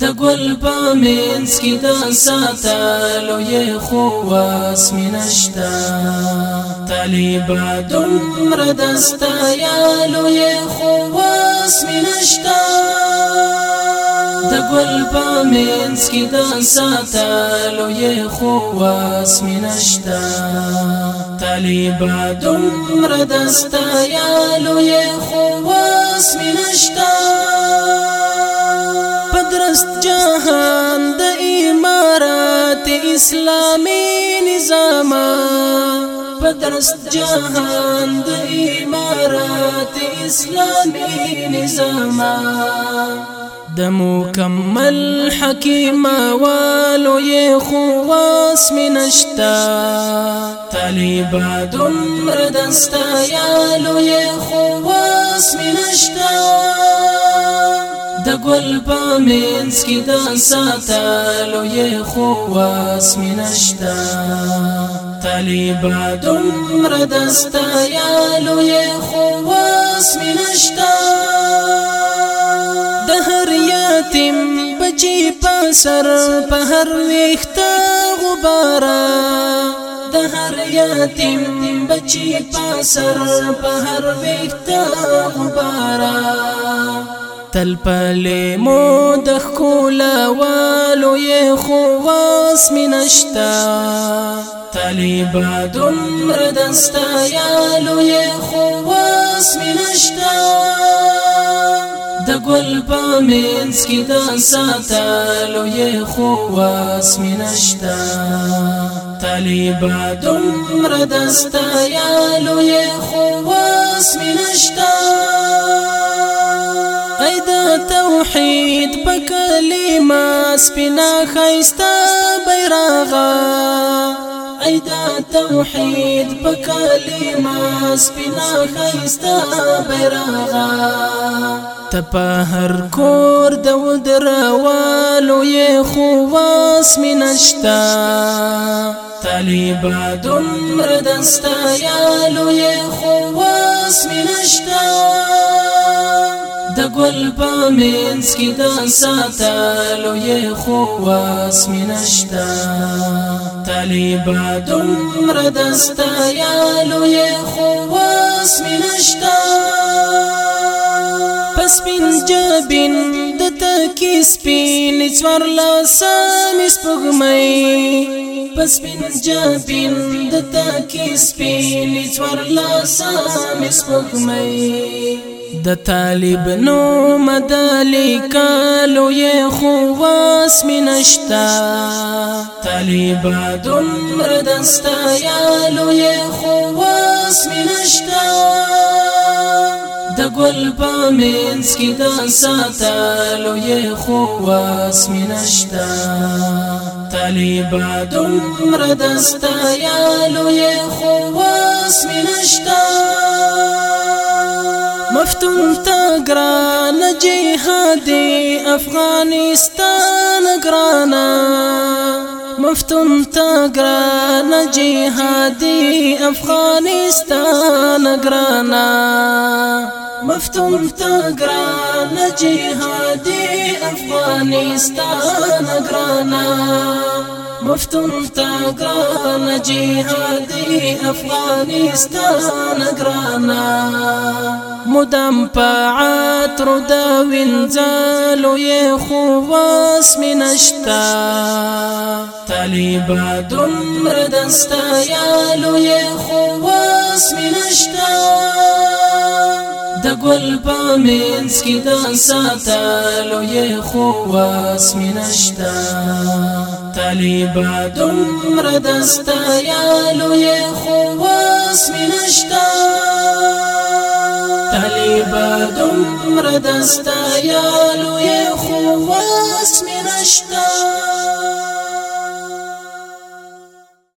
د ګل بامینس کی د ساتلو یې خو واس مینشتا طالبا دمر دستا یالو یې خو واس مینشتا د ګل بامینس کی د ساتلو یې خو واس مینشتا طالبا دمر دستا یالو یې خو واس مینشتا اسلامي نظام پدرس جهان د امارات اسلامي نظام د مکمل حکیم والو ی خو واس منشتا طالبا دمر دستا یالو ی خو واس منشتا د ګل پامینس کې د ساتلو یې خو واس مینشتا طالبا دومره دستا یالو یې خو واس مینشتا د هر یتیم بچی په سر په هر وخته غبارا د هر یتیم بچی په سر په هر وخته غبارا تل پلی مو د خولا والو یې خو غاس مینشتا طالبا دمر دستا یالو یې خو غاس مینشتا د ګل په مینس کې د ساتلو یې خو غاس مینشتا طالبا دمر دستا یالو یې خو غاس مینشتا توحید په کلمه سپینا خیستا بیرغا ایدا توحید په کلمه سپینا خیستا بیرغا تپا هر کور د ودروالو یې خو واس مینشتا طالبا دمر دستا یالو یې خو واس مینشتا خپل پامینس کی دا ساتلو یې خو واس مینشتا طالبا دومره دستا یا لو یې خو واس مینشتا سپین جبین د تکې سپین څور لاسم سپګمې پس سپین جبین د تکې سپین څور لاسم سپګمې د طالب نو مدالي کالو یې خو واس منشتا طالب دمر دستا یالو یې خو واس منشتا بل پامینس کی دا ساتلو یې خو واس مینشتا دم دمر دستا لو یې خواس واس مینشتا مفتون تا گران جهادي افغانستان گرانا مفتون تا گران جهادي افغانستان گرانا مفتون تا گران جهادي افغانستان گرانا مفتون تا گران جهادي افغانستان گرانا مدام پعات رو دا وینځلو یې خو واس می نشتا طالبا دومره دستا یالو یې خو واس می نشتا گل پامینس کی دا ساتا لوی خو واس می نشتا طالبا دمر دستا یا لوی خو واس می نشتا طالبا دمر دستا یا لوی خو واس می نشتا